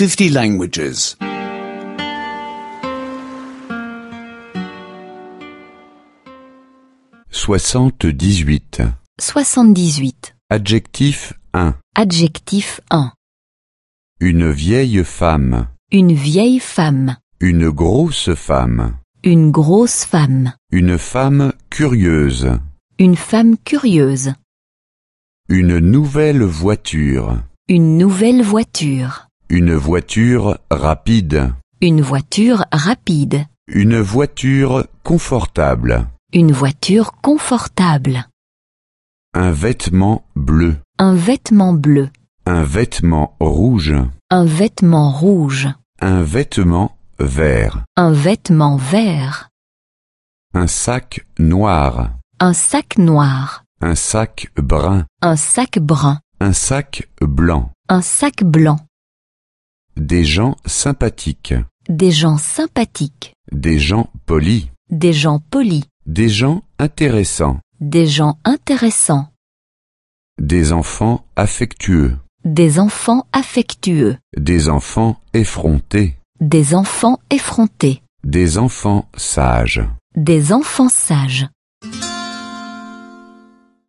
50 languages. 78. 78. Adjectif 1. Adjectif 1. Une vieille femme. Une vieille femme. Une grosse femme. Une grosse femme. Une femme curieuse. Une femme curieuse. Une nouvelle voiture. Une nouvelle voiture. Une voiture rapide. Une voiture rapide. Une voiture confortable. Une voiture confortable. Un vêtement bleu. Un vêtement bleu. Un vêtement rouge. Un vêtement rouge. Un vêtement vert. Un vêtement vert. Un sac noir. Un sac noir. Un sac brun. Un sac brun. Un sac blanc. Un sac blanc. Des gens sympathiques. Des gens sympathiques. Des gens polis. Des gens polis. Des gens intéressants. Des gens intéressants. Des enfants affectueux. Des enfants affectueux. Des enfants effrontés. Des enfants effrontés. Des enfants sages. Des enfants sages.